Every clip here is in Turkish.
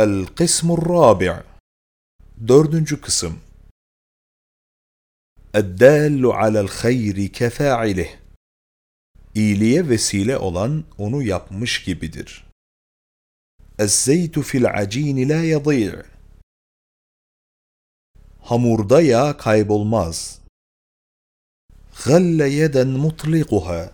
El-Kısmur Rabi' Dördüncü kısım Eddallu alel hayri kefa'ilih İyiliğe vesile olan onu yapmış gibidir. Ez-zeytu fil acini la yadî' Hamurda yağ kaybolmaz. Galle yeden mutlikuha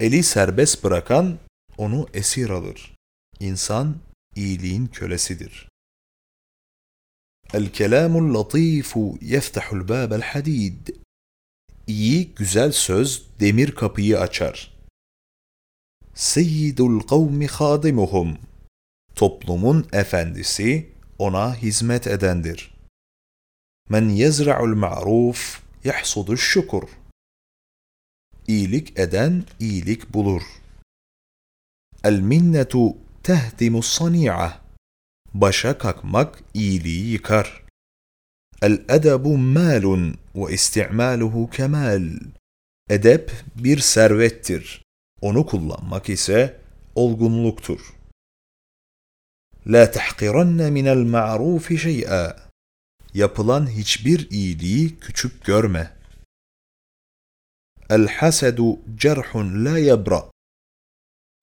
Eli serbest bırakan onu esir alır. İnsan iyiliğin kölesidir. El-kelamul latifu yeftahul babel hadid. İyi, güzel söz demir kapıyı açar. Seyyidul kavmi hadimuhum. Toplumun efendisi ona hizmet edendir. Men yezra'ul ma'ruf yahsuduş şukur. İyilik eden iyilik bulur. El minnetu تهدم الصنيعة بشككمك إيلي يكر الأدب مال واistikmaluhu kemal. Edep bir servettir. Onu kullanmak ise olgunluktur. La tahqiranna min el ma'ruf şey'a. Yapılan hiçbir iyiliği küçük görme. El hasedu cerhun la yabra.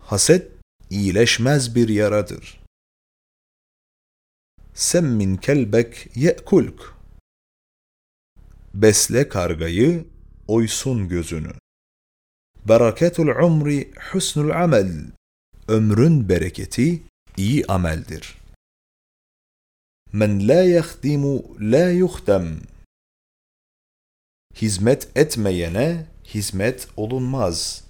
Haset iyileşmez bir yaradır. Semmin kelbek ye'kulk. Besle kargayı, oysun gözünü. Bereketul umri husnul amel. Ömrün bereketi iyi ameldir. Men la yahdimu la yuhdem. Hizmet etmeyene hizmet olunmaz.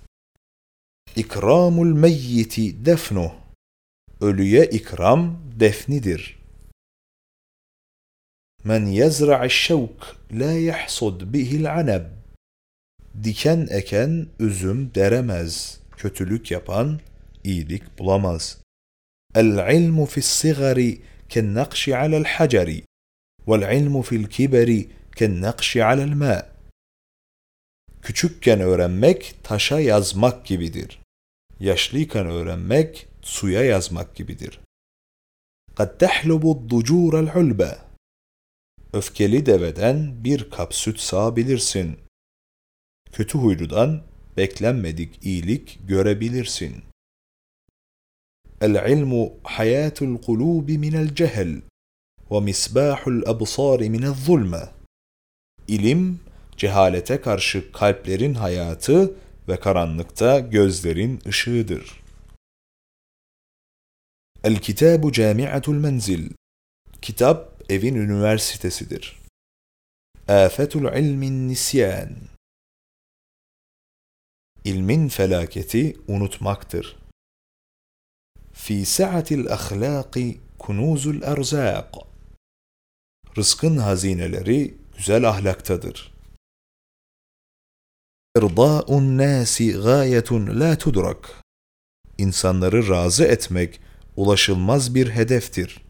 İkramul meyyiti defnuh. Ölüye ikram defnidir. Men yezra'ş şevk la yahsud bihil anab. Diken eken üzüm deremez. Kötülük yapan iyilik bulamaz. El ilmu fi's sigari ken nakşi alel haceri. Vel ilmu fil kiberi ken nakşi alel ma'. Küçükken öğrenmek taşa yazmak gibidir. Yaşlıyken öğrenmek suya yazmak gibidir. قَدْ تَحْلُبُ الضُّجُورَ الْعُلْبَ Öfkeli deveden bir kap süt sağabilirsin. Kötü huyludan beklenmedik iyilik görebilirsin. El-ilmu hayatul kulubi minel cehel ve misbahul absari minel zulme. İlim, cehalete karşı kalplerin hayatı ve karanlıkta gözlerin ışığıdır. El Kitabu Camiatul Menzil Kitap evin üniversitesidir. Afetul ilmin nisyan İlmin felaketi unutmaktır. Fi sa'atil ahlaki kunuzul erzaq Rızkın hazineleri güzel ahlaktadır. İrdâ'un nâsi gâyetun la tudrak İnsanları razı etmek ulaşılmaz bir hedeftir.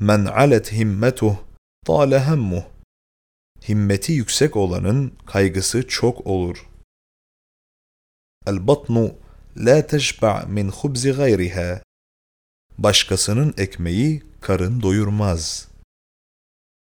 Men alet himmetuh tâle hemmuh Himmeti yüksek olanın kaygısı çok olur. Batnu la teşba' min hubzi gayriha Başkasının ekmeği karın doyurmaz.''